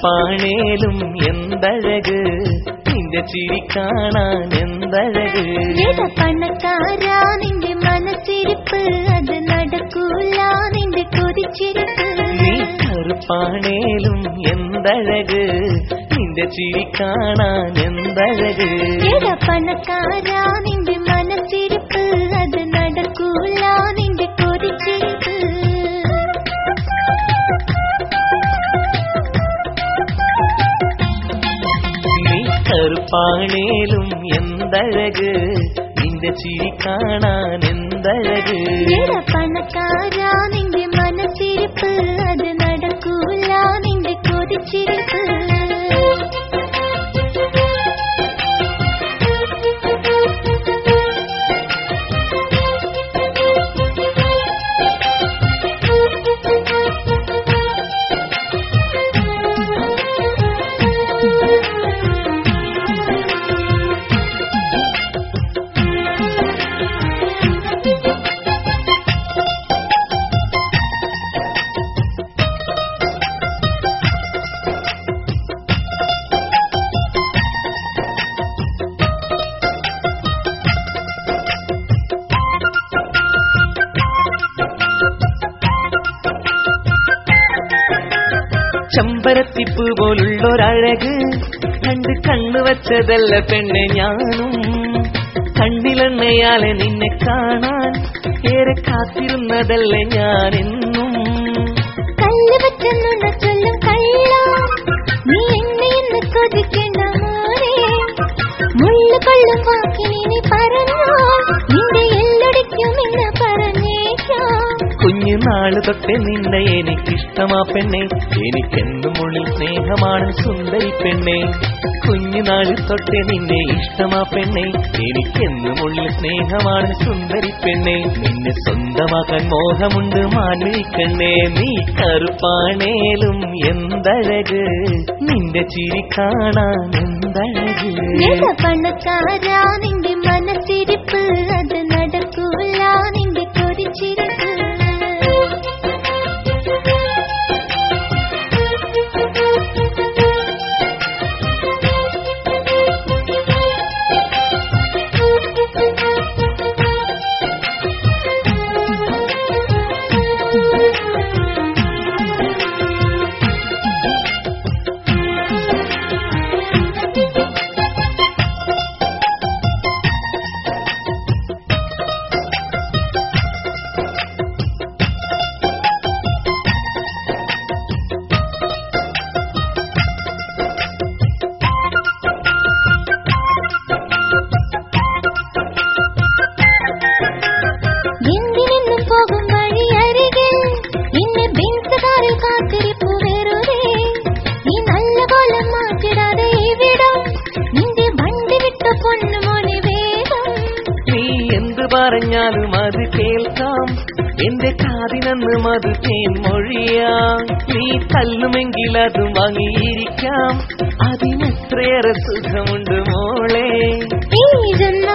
കറുപ്പാണേലും എന്തഴക്? നിന്റെ ചിരി കാണാൻ എന്തഴക്? പണക്കാരാ നിന്റെ മനസ്സിരിപ്പ്? അത് നടക്കൂല നിന്റെ കൊതിച്ചിരിപ്പ്. നീ കറുപ്പാണേലും എന്തഴക്? നിന്റെ ചിരി കാണാൻ എന്തഴക്? പണക്കാരാ നിന്റെ കറുപ്പാണേലും എന്തഴക്? നിന്റെ ചിരി കാണാൻ എന്തഴക് പണക്കാരാ നിന്റെ മനസ്സിരിപ്പ് അത് ചെമ്പരത്തിപ്പ് പോലുള്ളൊരഴക് കണ്ട് കണ്ണു വച്ചതല്ല പെണ്ണെ ഞാനും. കണ്ണിലെണ്ണയാലെ നിന്നെ കാണാൻ ഏറെ കാത്തിരുന്നതല്ല ഞാനെന്നും. നാൾ തൊട്ടേ നിന്നെ എനിക്കിഷ്ടമാ പെണ്ണെ. എനിക്കെന്നും ഉള്ളിൽ സ്നേഹമാണ് സുന്ദരി പെണ്ണെ. കുഞ്ഞു നാൾ തൊട്ടേ നിന്നെ ഇഷ്ടമാ പെണ്ണെ. എനിക്കെന്നും ഉള്ളിൽ സ്നേഹമാണ് സുന്ദരി പെണ്ണെ. നിന്നെ സ്വന്തമാക്കാൻ മോഹമുണ്ട് മാൻവിക്കണ്ണേ നീ കറുപ്പാണേലും എന്തഴക്? നിന്റെ ചിരി കാണാൻ എന്തഴക്? പണക്കാരാ നിന്റെ പോകും വഴി അരികെ. നിന്നെ ബെൻസുകാരിൽ കാത്തിരിപ്പു വെറുതെ നീ നല്ല കോലം മാറ്റിടാതെ ഇവിടം. നിന്റെ വണ്ടി വിട്ട പൊണ്ണു മോനെ വേഗം. നീ എന്ത് പറഞ്ഞാലും അത് കേൾക്കാം. എന്റെ കാതിനന്ന് തേൻ മൊഴിയാം. നീ തല്ലുമെങ്കിൽ അത് വാങ്ങിയിരിക്കാം. അതിനെത്രയേറെ സുഖമുണ്ട് മോളെ. ഈ ജന്മം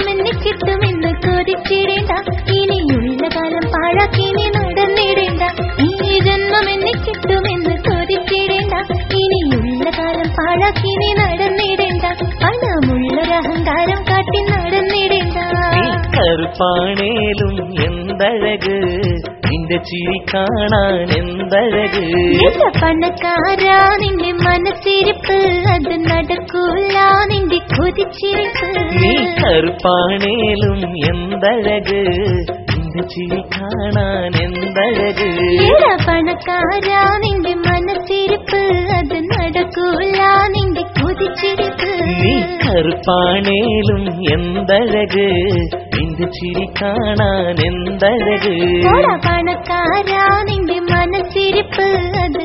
കറുപ്പാണേലും എന്തഴക് നിന്റെ ചിരി കാണാൻ എന്തഴക് എന്റെ പണക്കാരാ നിന്റെ മനസ്സിരിപ്പ് അത് നടക്കൂല നിന്റെ കൊതിച്ചിരിപ്പ് നീ കറുപ്പാണേലും എന്തഴക് നിന്റെ ചിരി കാണാൻ എന്തഴക് എടാ പണക്കാരാ നിന്റെ മനസ്സിരിപ്പ് അത് നടക്കൂല നിന്റെ കൊതിച്ചിരിപ്പ് നീ കറുപ്പാണേലും എന്തഴക് നിന്റെ ചിരി കാണാൻ എന്തഴക്? പണക്കാരാ നിന്റെ മനസ്സിരിപ്പ് അത്